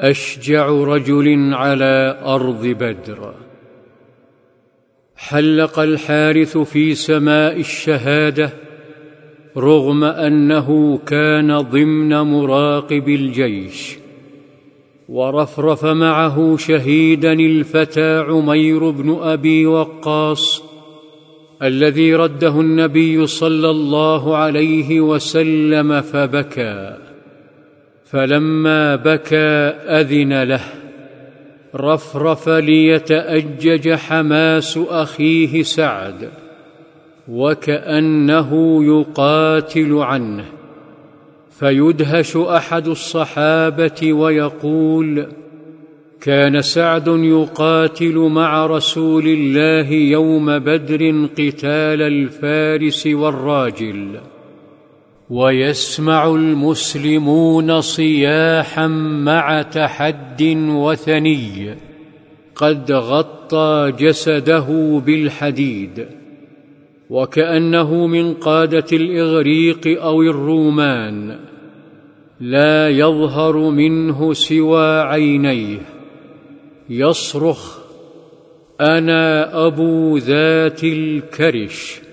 أشجع رجل على أرض بدر. حلق الحارث في سماء الشهادة رغم أنه كان ضمن مراقب الجيش. ورفرف معه شهيدا الفتى عمير بن أبي وقاص الذي رده النبي صلى الله عليه وسلم فبكى. فلما بكى أذن له رفرف ليتأجج حماس أخيه سعد وكأنه يقاتل عنه. فيدهش أحد الصحابة ويقول كان سعد يقاتل مع رسول الله يوم بدر قتال الفارس والراجل. ويسمع المسلمون صياحا مع تحد وثني. قد غطى جسده بالحديد. وكأنه من قادة الإغريق أو الرومان. لا يظهر منه سوى عينيه. يصرخ أنا أبو ذات الكرش.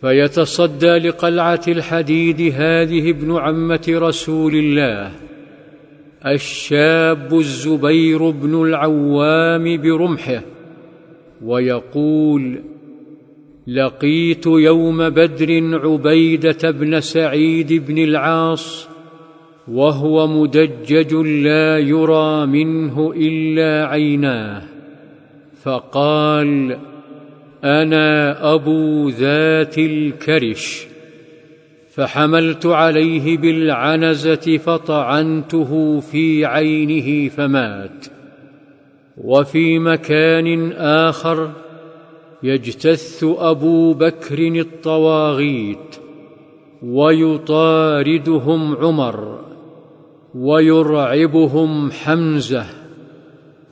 فيتصدى لقلعة الحديد هذه ابن عمة رسول الله الشاب الزبير بن العوام برمحه ويقول لقيت يوم بدر عبيدة بن سعيد بن العاص وهو مدجج لا يرى منه إلا عيناه فقال أنا أبو ذات الكرش فحملت عليه بالعنزة فطعنته في عينه فمات. وفي مكان آخر يجتث أبو بكر الطواغيت ويطاردهم عمر ويرعبهم حمزة.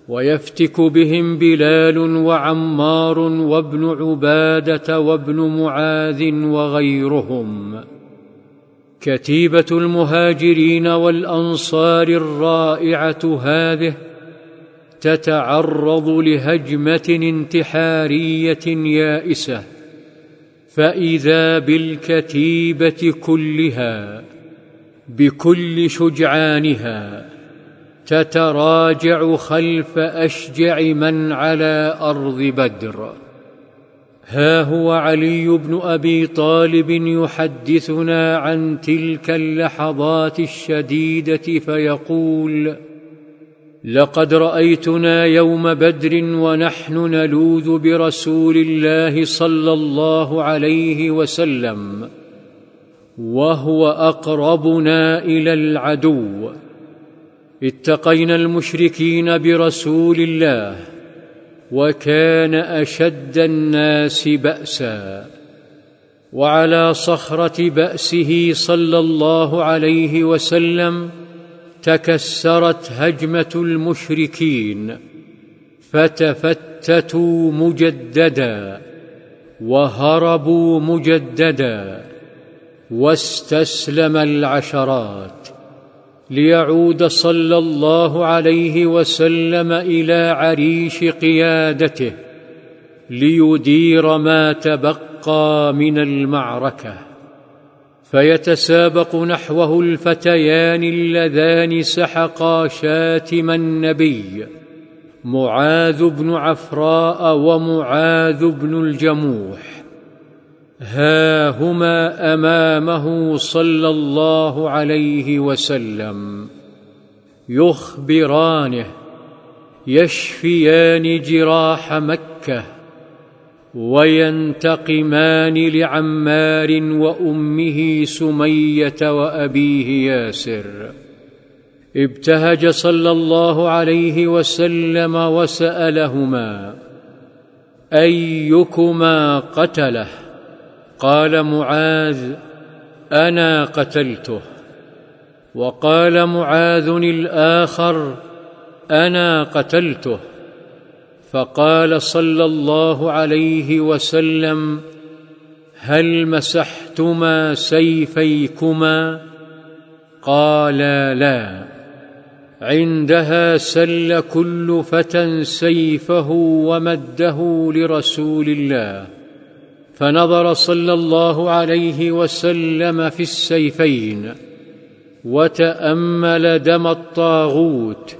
ويفتك بهم بلال وعمار وابن عبادة وابن معاذ وغيرهم. كتيبة المهاجرين والأنصار الرائعة هذه تتعرض لهجمة انتحارية يائسة فإذا بالكتيبة كلها بكل شجعانها تتراجع خلف أشجع من على أرض بدر. ها هو علي بن أبي طالب يحدثنا عن تلك اللحظات الشديدة فيقول لقد رأيتنا يوم بدر ونحن نلوذ برسول الله صلى الله عليه وسلم وهو أقربنا إلى العدو. اتقينا المشركين برسول الله وكان أشد الناس بأسا وعلى صخرة بأسه صلى الله عليه وسلم تكسرت هجمة المشركين فتفتتوا مجددا وهربوا مجددا واستسلم العشرات. ليعود صلى الله عليه وسلم إلى عريش قيادته ليدير ما تبقى من المعركة. فيتسابق نحوه الفتيان اللذان سحقا شاتم النبي معاذ بن عفراء ومعاذ بن الجموح. ها هما أمامه صلى الله عليه وسلم. يخبرانه يشفيان جراح مكة وينتقمان لعمار وأمه سمية وأبيه ياسر. ابتهج صلى الله عليه وسلم وسألهما أيكما قتله؟ قال معاذ أنا قتلته. وقال معاذ الآخر أنا قتلته. فقال صلى الله عليه وسلم هل مسحتما سيفيكما؟ قالا لا. عندها سل كل فتى سيفه ومده لرسول الله. فنظر صلى الله عليه وسلم في السيفين وتأمل دم الطاغوت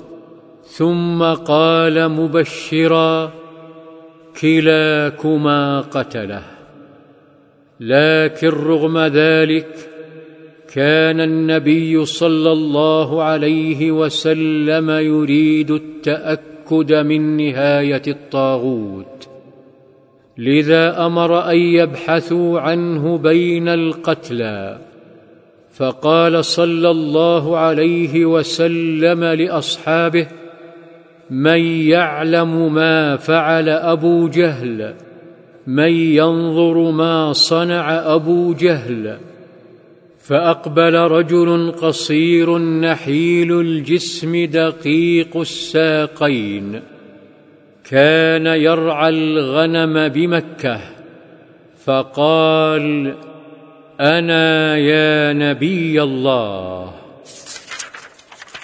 ثم قال مبشرا كلاكما قتله. لكن رغم ذلك كان النبي صلى الله عليه وسلم يريد التأكد من نهاية الطاغوت. لذا أمر أن يبحثوا عنه بين القتلى. فقال صلى الله عليه وسلم لأصحابه من يعلم ما فعل أبو جهل من ينظر ما صنع أبو جهل فأقبل رجل قصير نحيل الجسم دقيق الساقين. كان يرعى الغنم بمكة فقال أنا يا نبي الله.